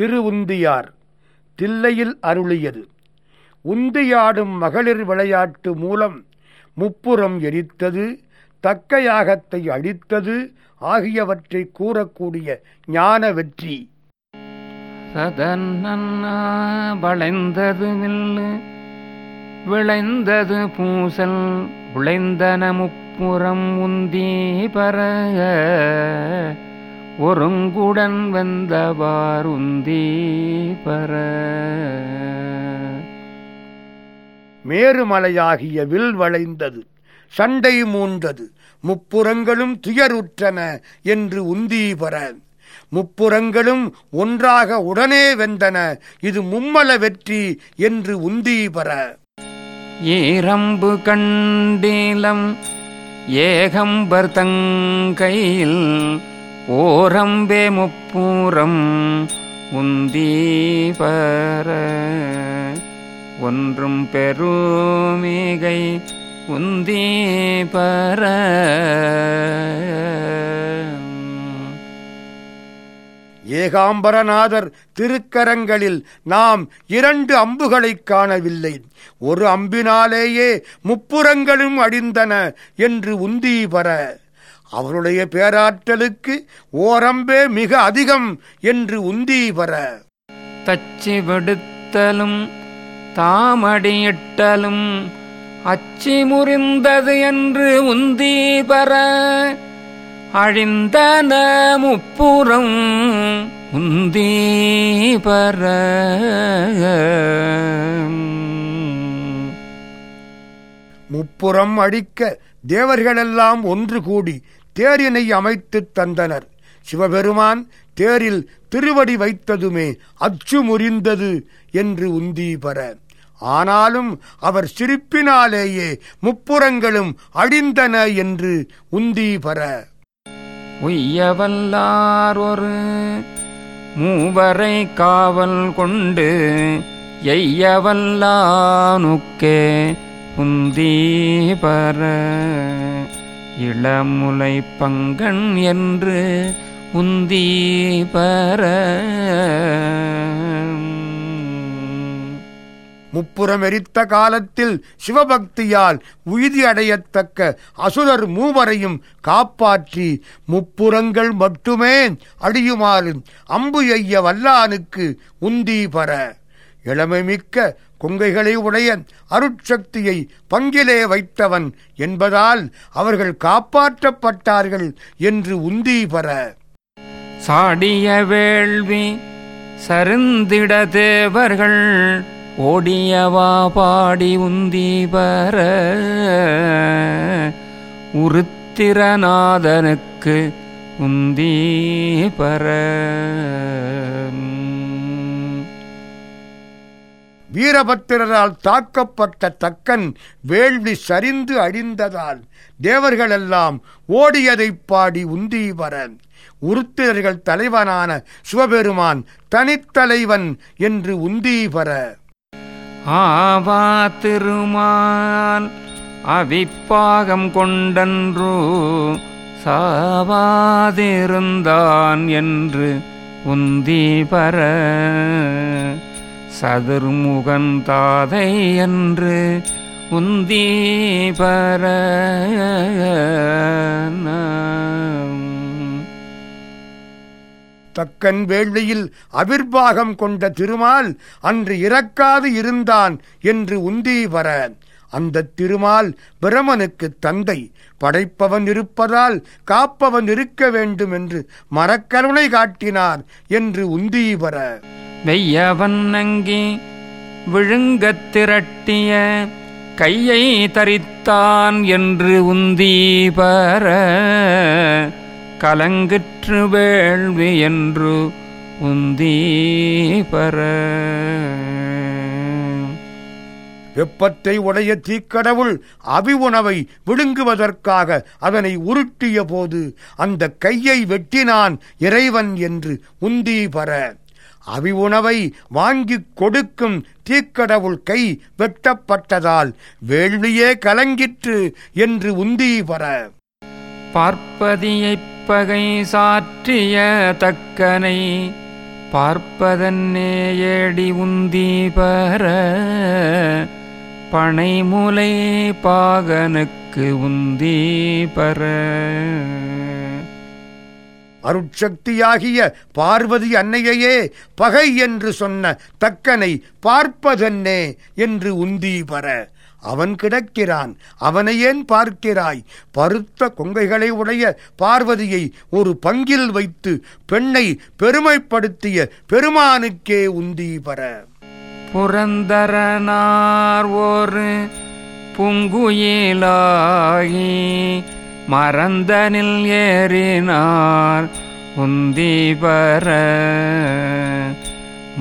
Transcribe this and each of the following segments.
திருவுந்தியார் தில்லையில் அருளியது. உந்தியாடும் மகளிர் விளையாட்டு மூலம் முப்புறம் எரித்தது தக்கையாகத்தை அழித்தது ஆகியவற்றை கூறக்கூடிய ஞான வெற்றி. வளைந்தது வில்லு விளைந்தது பூசல் விளைந்தன முப்புறம் உந்தி பரக. ஒருங்குடன் வெந்தவார் உந்தி பர. மேருமலையாகிய வில் வளைந்தது சண்டை மூண்டது முப்புறங்களும் துயருற்றன என்று உந்தீபர முப்புறங்களும் ஒன்றாக உடனே வெந்தன இது மும்மல வெற்றி என்று உந்தீபர ஏரம்பு கண்டீலம் ஏகம்பர் தங்கையில் ஓரம்பே முப்பூரம் உந்தீபர ஒன்றும் பெருமிகை உந்தீபர ஏகாம்பரநாதர் திருக்கரங்களில் நாம் இரண்டு அம்புகளைக் காணவில்லை. ஒரு அம்பினாலேயே முப்புறங்களும் அடிந்தன என்று உந்தீபர அவருடைய பேராற்றலுக்கு ஓரம்பே மிக அதிகம் என்று உந்தீபர தச்சி விடுத்தலும் தாமடியிட்டலும் அச்சி முறிந்தது என்று உந்தி பர அழிந்தன முப்புறம் உந்தி பர முப்புறம் அடிக்க தேவர்களெல்லாம் ஒன்று கூடி தேரினை அமைத்துத் தந்தனர். சிவபெருமான் தேரில் திருவடி வைத்ததுமே அச்சு முறிந்தது என்று உந்தீபர ஆனாலும் அவர் சிரிப்பினாலேயே முப்புறங்களும் அழிந்தன என்று உந்தீபர உய்யவல்லார் ஒரு மூவரை காவல் கொண்டு எய்யவல்லானுக்கே உந்தீபர இளமுலை பங்கன் என்று உந்தீபர முப்புறம் எரித்த காலத்தில் சிவபக்தியால் உய்தி அடையத்தக்க அசுரர் மூவரையும் காப்பாற்றி முப்புறங்கள் மட்டுமே அடியுமாறு அம்பு எய்ய வல்லானுக்கு உந்தி பர இளமை மிக்க கொங்கைகளை உடைய அருட்சக்தியை பங்கிலே வைத்தவன் என்பதால் அவர்கள் காப்பாற்றப்பட்டார்கள் என்று உந்திபர சாடிய வேள்வி சருந்திட தேவர்கள் ஓடியவா பாடி உந்தி பர. உருத்திரநாதனுக்கு உந்தி பெற வீரபத்திரரால் தாக்கப்பட்ட தக்கன் வேள்வி சரிந்து அழிந்ததால் தேவர்களெல்லாம் ஓடியதைப் பாடி உந்தீவரன் உருத்திரர்கள் தலைவனான சிவபெருமான் தனித்தலைவன் என்று உந்தீபர ஆவா திருமான் அவிப்பாகம் கொண்டன்றோ சாவாதிருந்தான் என்று உந்தீபர சதுர்முகந்தாதை சதுர்முகன் தாதை என்று உந்தீபர தக்கன் வேள்வியில் அவிர்வாகம் கொண்ட திருமால் அன்று இறக்காது இருந்தான் என்று உந்தீபர அந்த திருமால் பிரமனுக்கு தந்தை. படைப்பவன் இருப்பதால் காப்பவன் இருக்க வேண்டும் என்று மரக்கருணை காட்டினார் என்று உந்தீபர வெய்யவன் நங்கி விழுங்கத் திரட்டிய கையை தரித்தான் என்று உந்தீபர கலங்கிற்று வேள்வி என்று உந்தீபர வெப்பத்தை உடைய தீக்கடவுள் அவி உணவை விழுங்குவதற்காக அதனை உருட்டிய போது அந்த கையை வெட்டினான் இறைவன் என்று உந்தி அவிவுணவை அவி உணவை வாங்கிக் கொடுக்கும் தீக்கடவுள் கை வெட்டப்பட்டதால் வேள்வியே கலங்கிற்று என்று உந்தி வர. பார்ப்பதியைப் பகை சாற்றிய தக்கனை பார்ப்பதன்னே ஏடி உந்தி பர பனைமுலை பாகனுக்கு உந்தி பர அருட்சக்தியாகிய பார்வதி அன்னையையே பகை என்று சொன்ன தக்கனை பார்ப்பதென்னே என்று உந்தீபர அவன் கிடக்கிறான். அவனை ஏன் பார்க்கிறாய்? பருத்த கொங்கைகளை உடைய பார்வதியை ஒரு பங்கில் வைத்து பெண்ணை பெருமைப்படுத்திய பெருமானுக்கே உந்தி பர. புரந்தரனார் ஒரு புங்குயிலாகி மறந்தனில் ஏறினார் உந்தி பர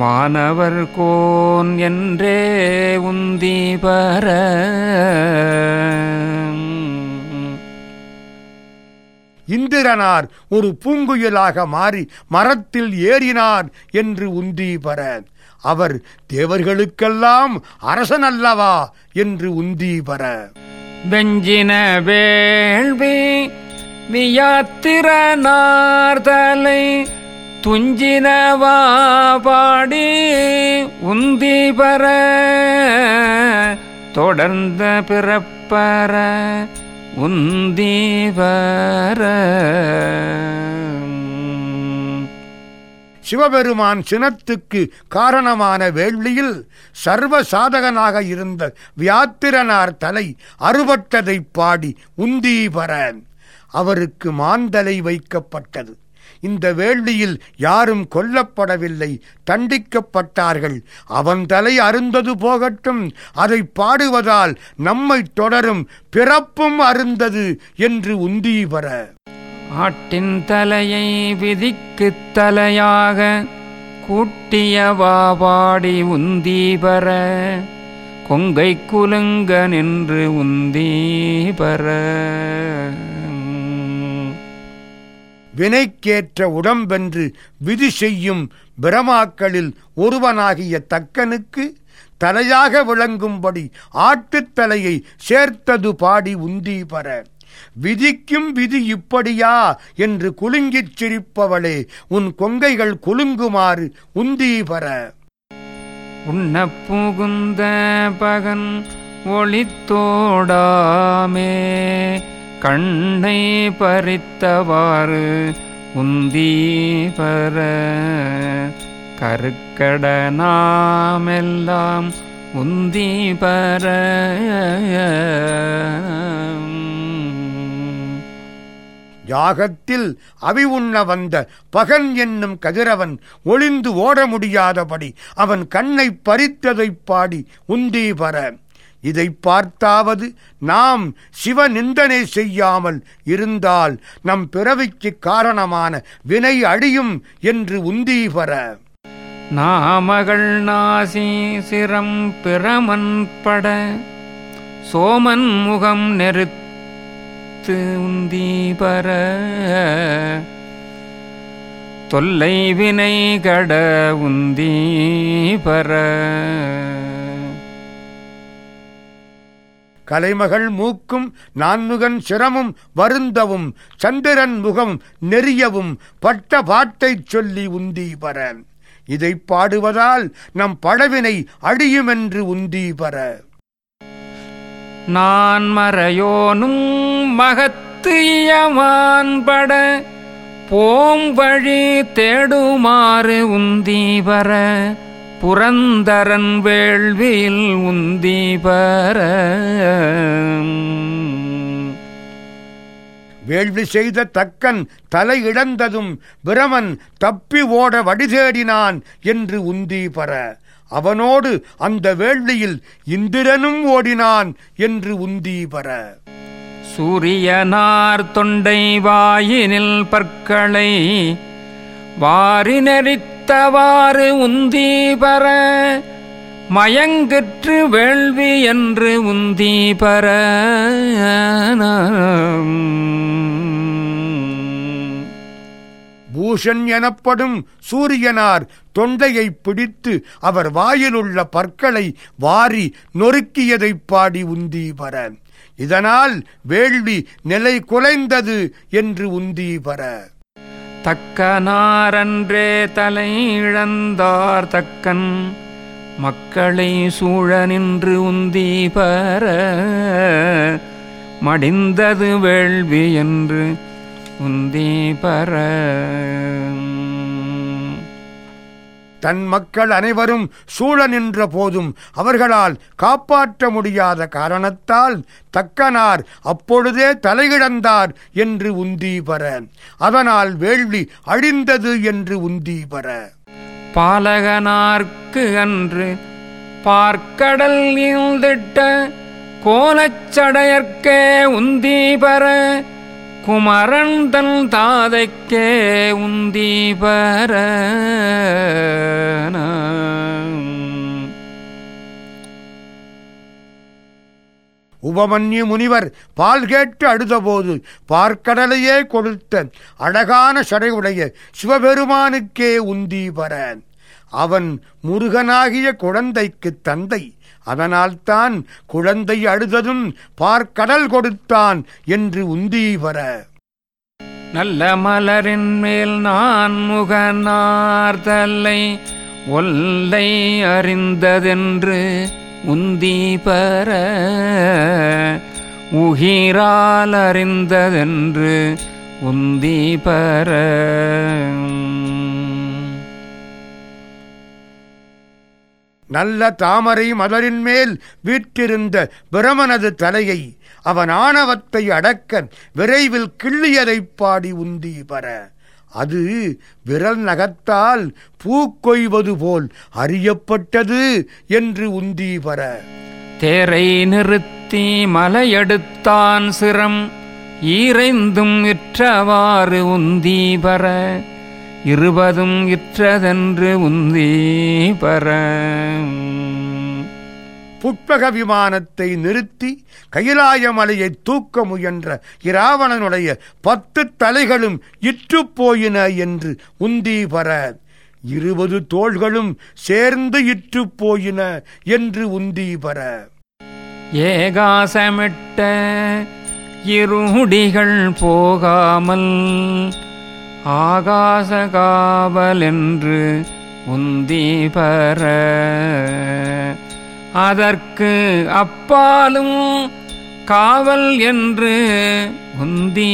வானவர் கோன் என்றே உந்தி பர இந்திரனார் ஒரு பூங்குயிலாக மாறி மரத்தில் ஏறினார் என்று உந்தி பர அவர் தேவர்களுக்கெல்லாம் அரசன் அல்லவா என்று உந்தி பர வெஞ்சின வேள்வி வியாத்திரனார்தலை துஞ்சினவா பாடி உந்திபர தொடர்ந்த பிறப்பற உந்தி சிவபெருமான் சினத்துக்கு காரணமான வேள்வியில் சர்வ சாதகனாக இருந்த வியாத்திரனார் தலை அறுபட்டதைப் பாடி உந்தீபரன் அவருக்கு மாந்தலை வைக்கப்பட்டது. இந்த வேள்வியில் யாரும் கொல்லப்படவில்லை தண்டிக்கப்பட்டார்கள். அவன் தலை அருந்தது போகட்டும் அதை பாடுவதால் நம்மை தொடரும் பிறப்பும் அருந்தது என்று உந்தீபர ஆட்டின் தலையை விதிக்குத் தலையாக கூட்டியவா உந்தீபர கொங்கை குலுங்க நின்று உந்தீபர வினைக்கேற்ற உடம்பென்று விதி செய்யும் பிரமாக்களில் ஒருவனாகிய தக்கனுக்கு தலையாக விளங்கும்படி ஆட்டுத் தலையை சேர்த்தது பாடி உந்தி பர. விதிக்கும் விதி இப்படியா என்று குலுங்கிச் சிரிப்பவளே உன் கொங்கைகள் குலுங்குமாறு உந்தி பர. உண்ண புகுந்த பகன் ஒளித்தோடாமே கண்ணை பறித்தவாறு உந்தீபர கருக்கட நாமெல்லாம் உந்தீபர யாகத்தில் அவி உண்ண வந்த பகன் என்னும் கதிரவன் ஒளிந்து ஓட முடியாதபடி அவன் கண்ணை பறித்ததைப் பாடி உந்தி பர இதை பார்த்தாவது நாம் சிவ நிந்தனை செய்யாமல் இருந்தால் நம் பிறவிக்கு காரணமான வினை அழியும் என்று உந்தீபர நாமகள் நாசி சிரம் பிரமன் பட சோமன் முகம் நெருத்து உந்தீபர தொல்லை வினை கட உந்தீபர கலைமகள் மூக்கும் நான்முகன் சிரமும் வருந்தவும் சந்திரன் முகம் நெறியவும் பட்ட பாட்டைச் சொல்லி உந்தீபர இதைப் இதை பாடுவதால் நம் படவினை அழியுமென்று உந்தீபர நான் மறையோனும் மகத்து போம் வழி தேடுமாறு உந்தீபர புரந்தரன் வேள்வியில் உந்தீபர வேள்வி செய்த தக்கன் தலை இழந்ததும் பிரமன் தப்பி ஓட வடிதேடினான் என்று உந்தி பர. அவனோடு அந்த வேள்வியில் இந்திரனும் ஓடினான் என்று உந்தி பர. சூரியனார் தொண்டை வாயினில் பற்களை வாரி நெறித்தவாறு உந்தீபர மயங்கிற்று வேள்வி என்று உந்தீபர பூஷன் எனப்படும் சூரியனார் தொண்டையை பிடித்து அவர் வாயிலுள்ள பற்களை வாரி நொறுக்கியதைப் பாடி உந்தீபர இதனால் வேள்வி நிலை குலைந்தது என்று உந்தீபர தக்கனாரன்றே தலை இழந்தார் தக்கன். மக்களை சூழ நின்று உந்தி பர மடிந்தது வேள்வி என்று உந்தி பர. தன் மக்கள் அனைவரும் சூழ நின்ற போதும் அவர்களால் காப்பாற்ற முடியாத காரணத்தால் தக்கனார் அப்பொழுதே தலையிழந்தார் என்று உந்தி பெற அதனால் வேள்வி அழிந்தது என்று உந்தி பெற பாலகனார்க்கு அன்று பார்க்கடல் ஈழ்ந்திட்ட கோலச்சடையற்கே உந்தி பெற குமரன் தன் தாதைக்கே உந்தீபர உபமன்யு முனிவர் பால் கேட்டு அழுதபோது பார்க்கடலையே கொடுத்த அழகான சடையுடைய சிவபெருமானுக்கே உந்தி அவன் முருகனாகிய குழந்தைக்குத் தந்தை. அதனால்தான் குழந்தை அழுததும் பார்க்கடல் கொடுத்தான் என்று உந்தீவர. நல்ல மலரின் மேல் நான் முகநார்தல்லை ஒல்லை அறிந்ததென்று உந்தி உகிரால் அறிந்ததென்று உந்தீபர. நல்ல தாமரை மலரின் மேல் வீற்றிருந்த பிரமனது தலையை அவன் ஆணவத்தை அடக்க விரைவில் கிள்ளியதைப் பாடி உந்தி பர அது விரல் நகத்தால் பூக்கொய்வது போல் அறியப்பட்டது என்று உந்தி பர தேரை நிறுத்தி மலையெடுத்தான் சிரம் ஈரைந்தும் இற்றவாறு உந்தி இருபதும் இற்றதென்று உந்தி பெற புட்பக விமானத்தை நிறுத்தி கைலாய மலையை தூக்க முயன்ற இராவணனுடைய பத்து தலைகளும் இற்றுப் போயின என்று உந்தி பெற இருபது தோள்களும் சேர்ந்து இற்றுப் போயின என்று உந்தி பெற ஏகாசமிட்ட இருடிகள் போகாமல் ஆகாச காவல் என்று அதற்கு அப்பாலும் காவல் என்று உந்தி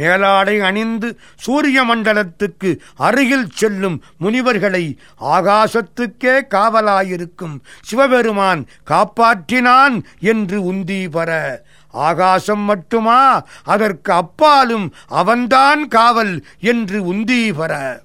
மேலாடை அணிந்து சூரிய மண்டலத்துக்கு அருகில் செல்லும் முனிவர்களை ஆகாசத்துக்கே காவலாயிருக்கும் சிவபெருமான் காப்பாற்றினான் என்று உந்தி வர. ஆகாசம் மட்டுமா? அதற்கு அப்பாலும் அவன்தான் காவல் என்று உந்தி வர.